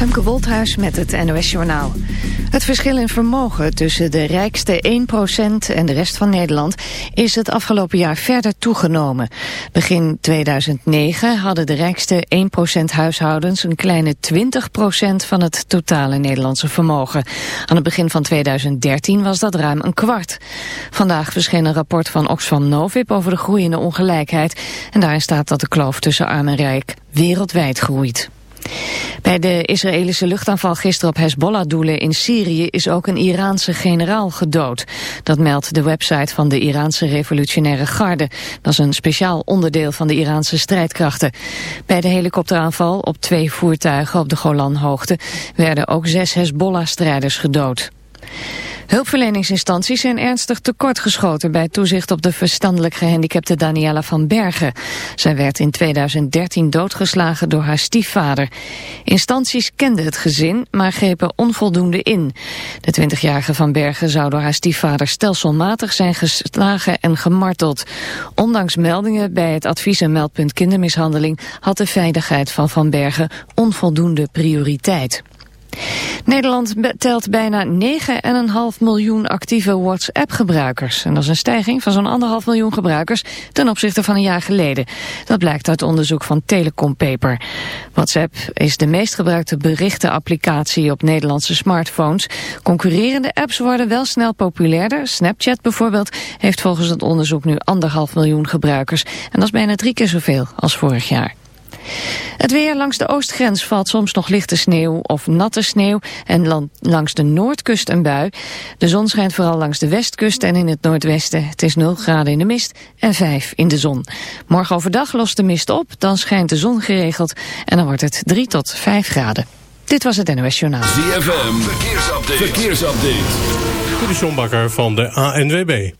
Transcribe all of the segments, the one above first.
Femke Wolthuis met het NOS Journaal. Het verschil in vermogen tussen de rijkste 1% en de rest van Nederland is het afgelopen jaar verder toegenomen. Begin 2009 hadden de rijkste 1% huishoudens een kleine 20% van het totale Nederlandse vermogen. Aan het begin van 2013 was dat ruim een kwart. Vandaag verscheen een rapport van Oxfam Novib over de groeiende ongelijkheid. En daarin staat dat de kloof tussen arm en rijk wereldwijd groeit. Bij de Israëlische luchtaanval gisteren op Hezbollah-doelen in Syrië is ook een Iraanse generaal gedood. Dat meldt de website van de Iraanse revolutionaire garde. Dat is een speciaal onderdeel van de Iraanse strijdkrachten. Bij de helikopteraanval op twee voertuigen op de Golanhoogte werden ook zes Hezbollah-strijders gedood. Hulpverleningsinstanties zijn ernstig tekortgeschoten bij toezicht op de verstandelijk gehandicapte Daniela van Bergen. Zij werd in 2013 doodgeslagen door haar stiefvader. Instanties kenden het gezin, maar grepen onvoldoende in. De 20-jarige van Bergen zou door haar stiefvader stelselmatig zijn geslagen en gemarteld. Ondanks meldingen bij het advies- en meldpunt kindermishandeling had de veiligheid van Van Bergen onvoldoende prioriteit. Nederland telt bijna 9,5 miljoen actieve WhatsApp-gebruikers. En dat is een stijging van zo'n anderhalf miljoen gebruikers ten opzichte van een jaar geleden. Dat blijkt uit onderzoek van Telecom Paper. WhatsApp is de meest gebruikte berichtenapplicatie op Nederlandse smartphones. Concurrerende apps worden wel snel populairder. Snapchat bijvoorbeeld heeft volgens het onderzoek nu anderhalf miljoen gebruikers. En dat is bijna drie keer zoveel als vorig jaar. Het weer langs de oostgrens valt soms nog lichte sneeuw of natte sneeuw en langs de noordkust een bui. De zon schijnt vooral langs de westkust en in het noordwesten. Het is 0 graden in de mist en 5 in de zon. Morgen overdag lost de mist op, dan schijnt de zon geregeld en dan wordt het 3 tot 5 graden. Dit was het NOS Journaal. ZFM, verkeersupdate. verkeersupdate. De van de ANWB.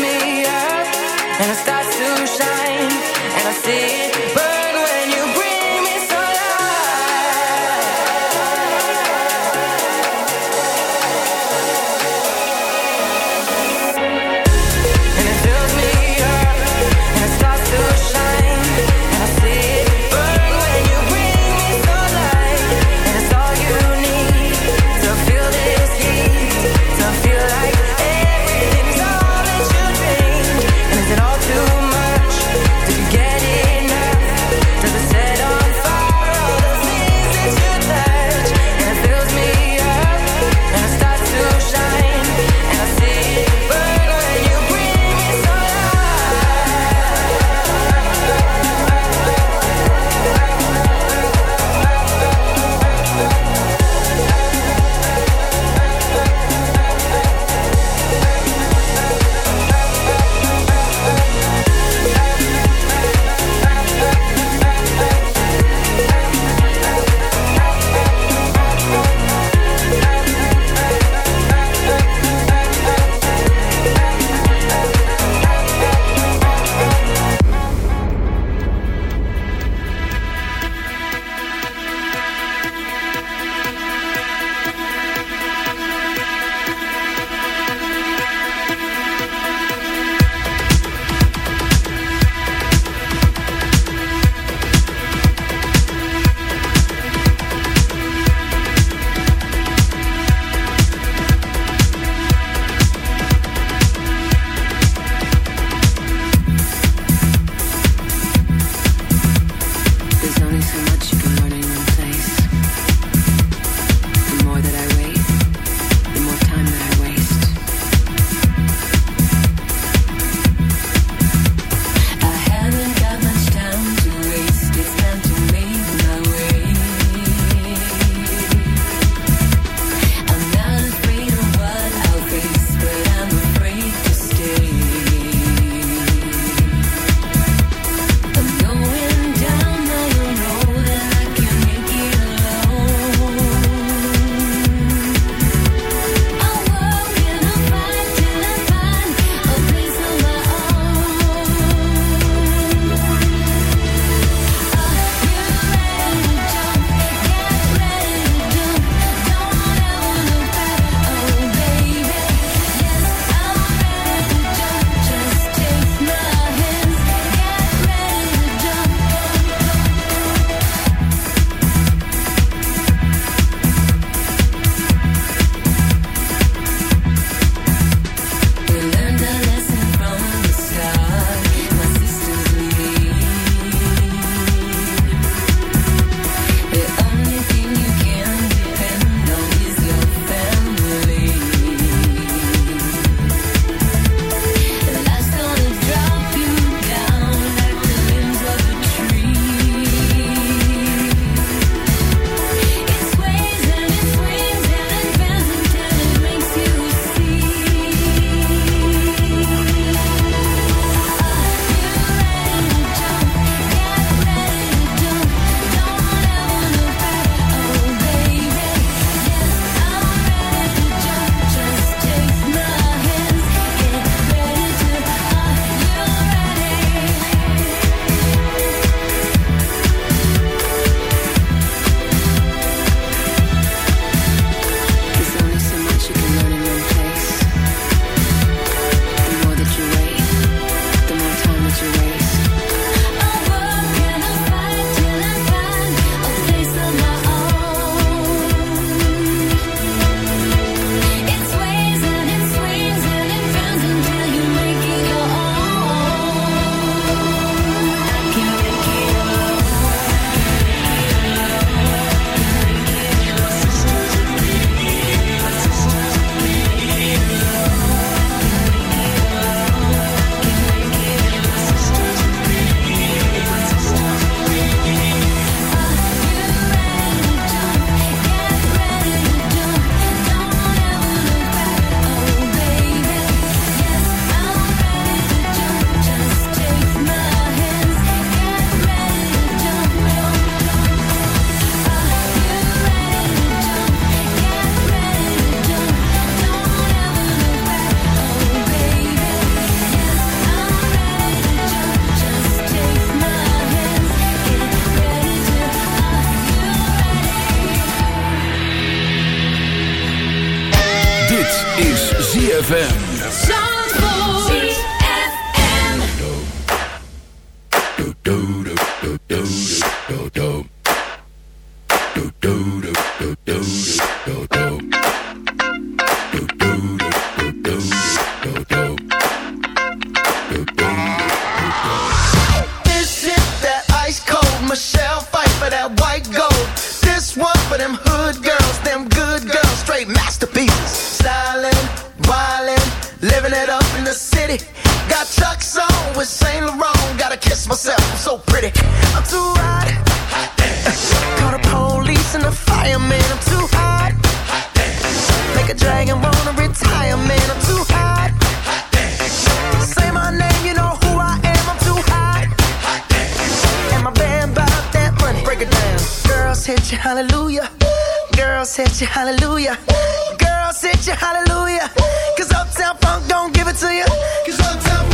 hallelujah. Girl, sit you hallelujah. Cause Uptown Funk don't give it to you. Cause Uptown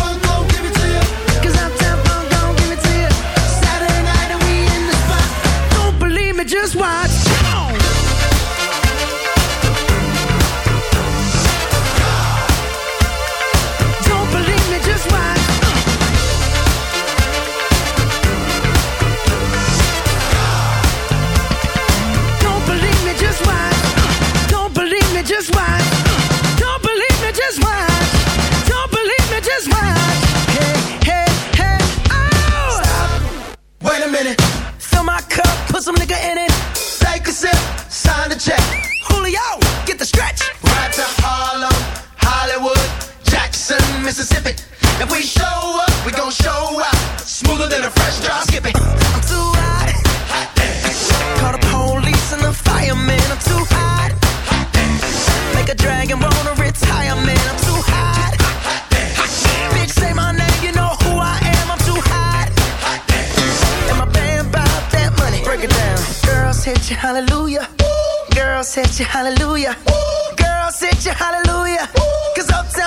hallelujah. Ooh. Girl, sit your hallelujah. Ooh. Cause uptown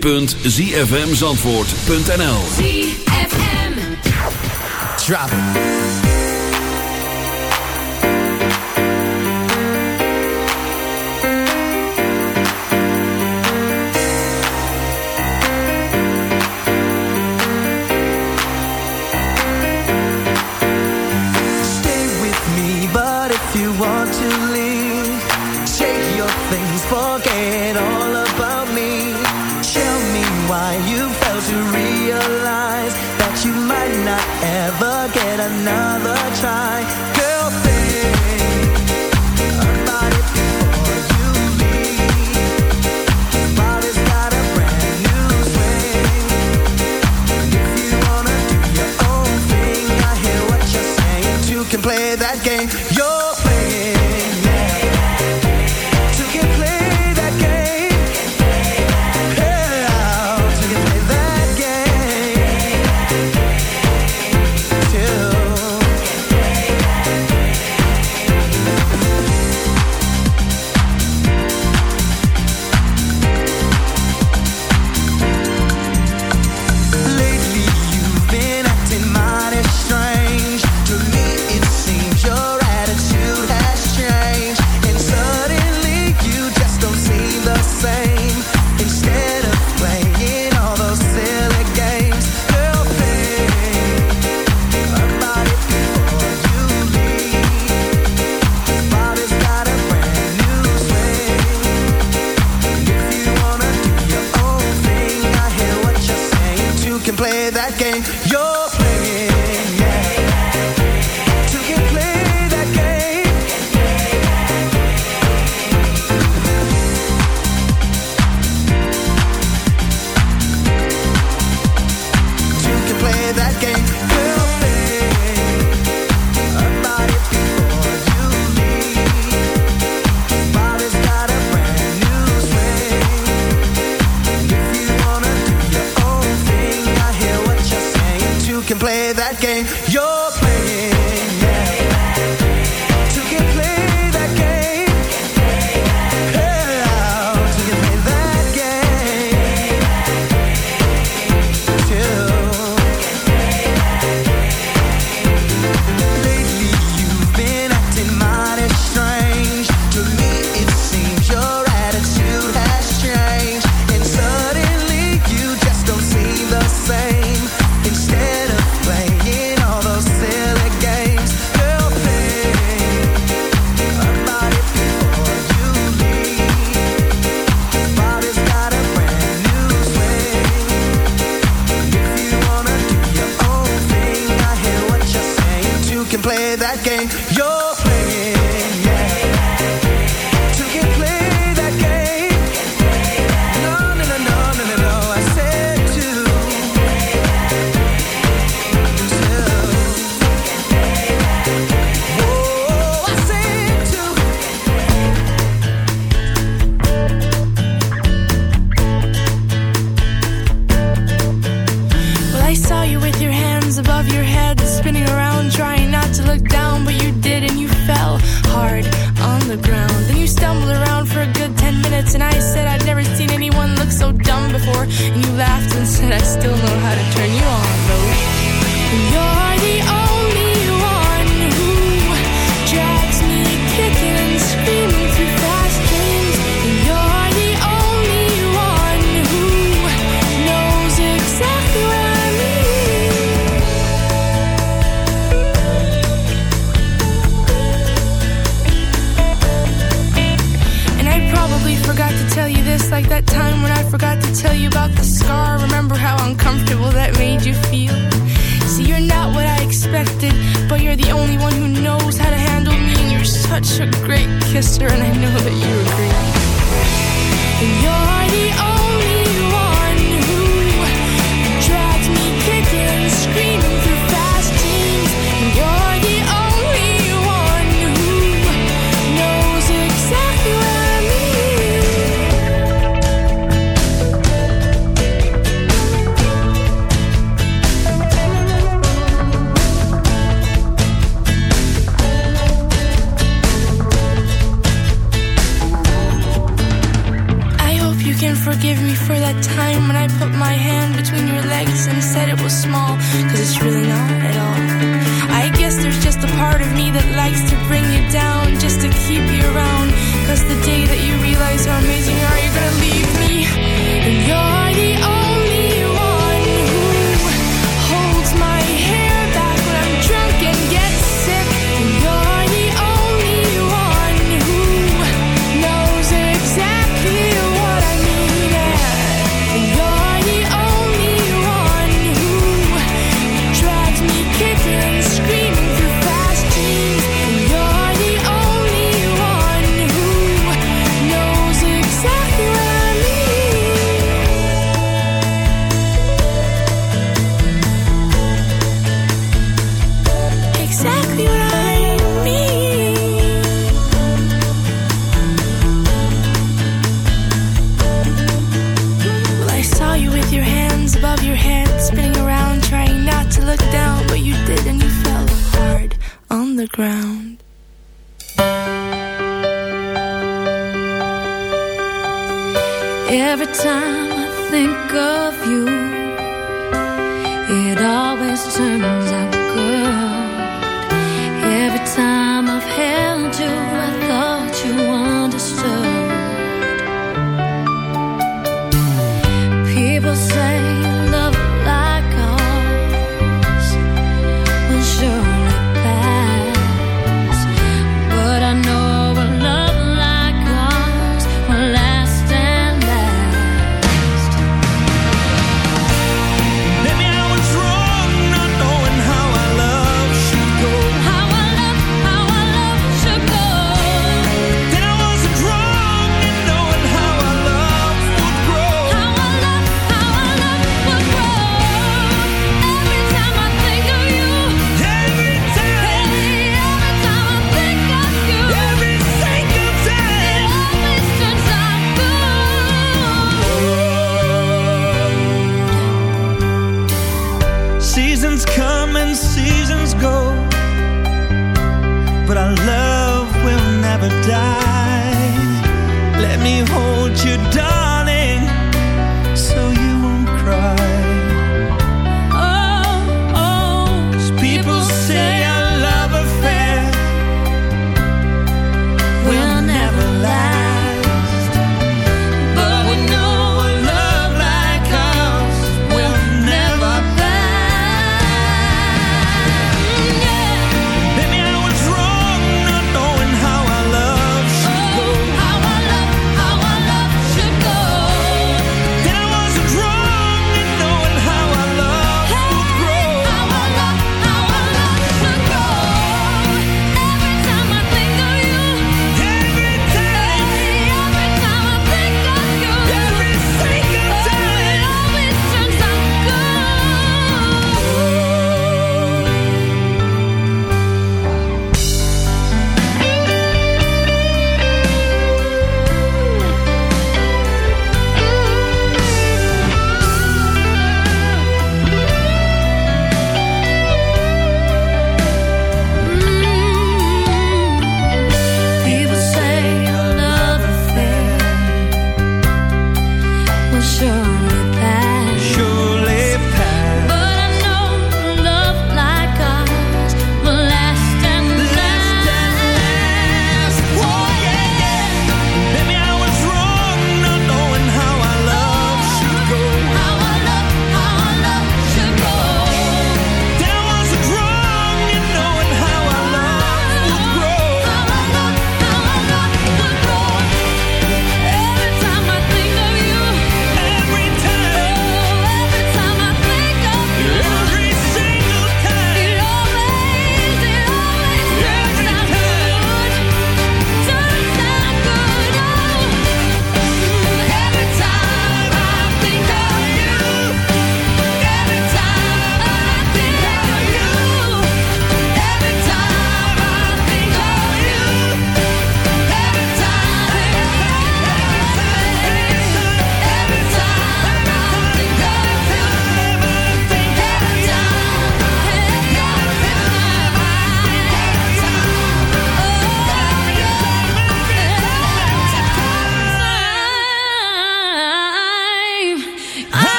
www.zfmzandvoort.nl ZFM. Drop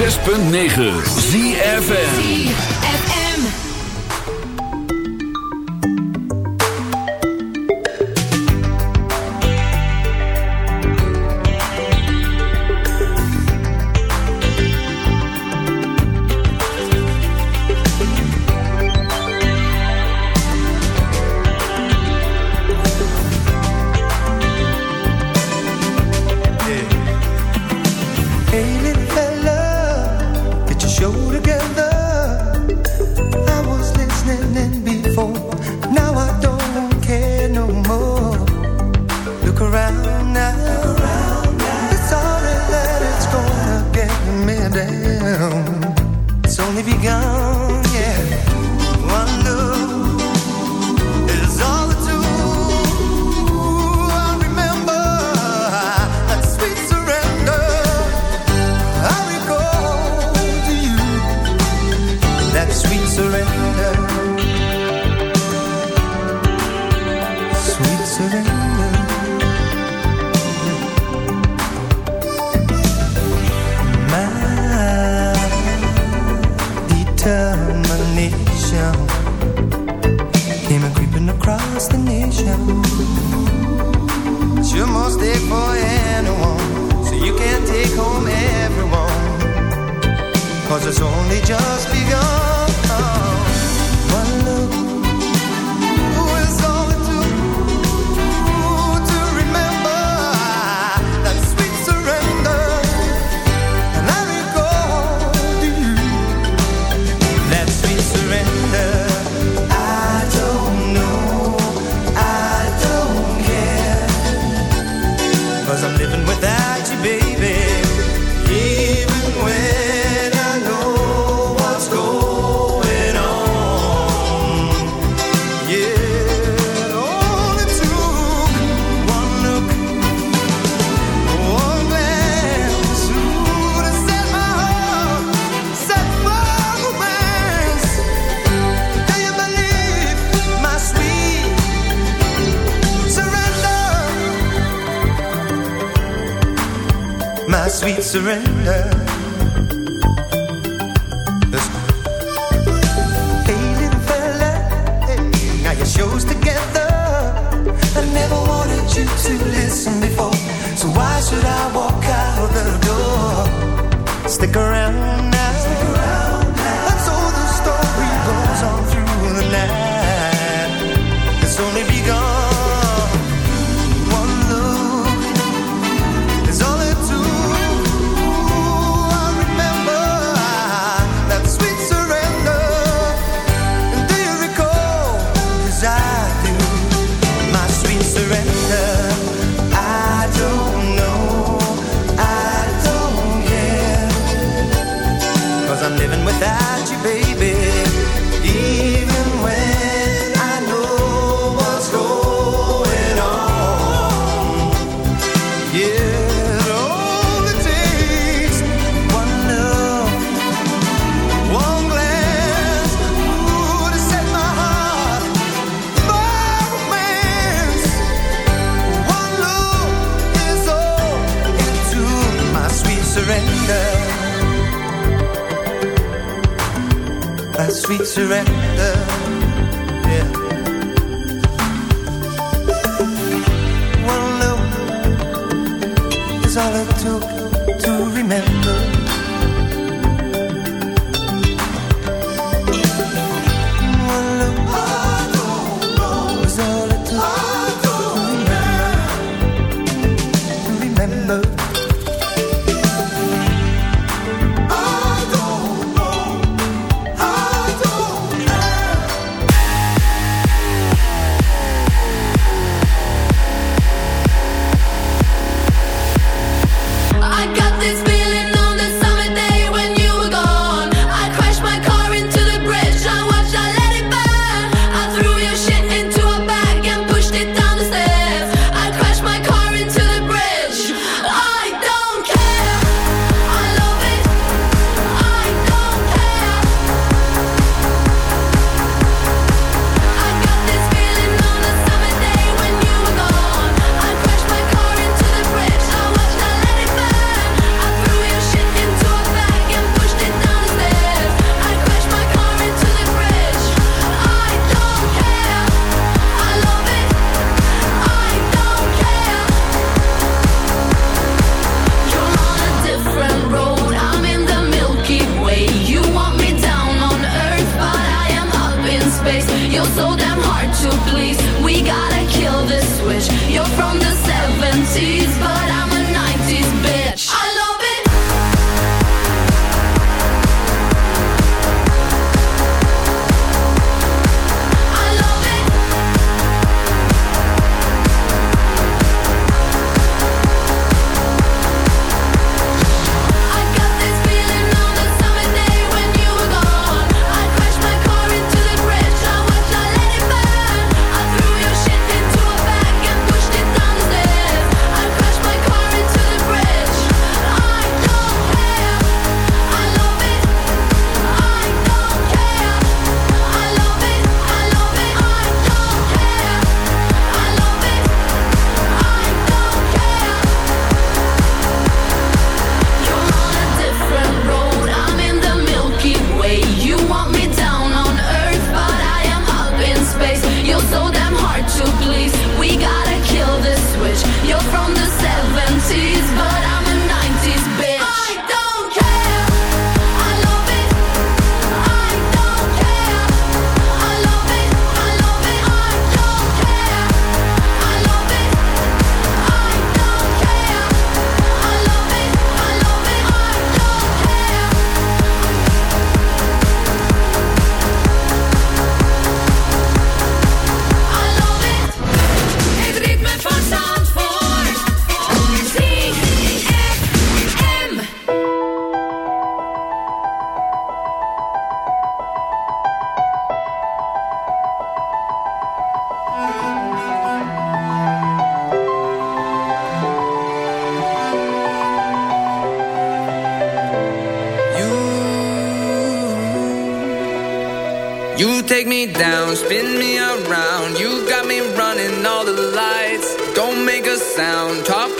106.9 ZFM. Sweet surrender.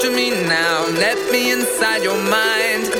To me now. Let me inside your mind.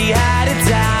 die.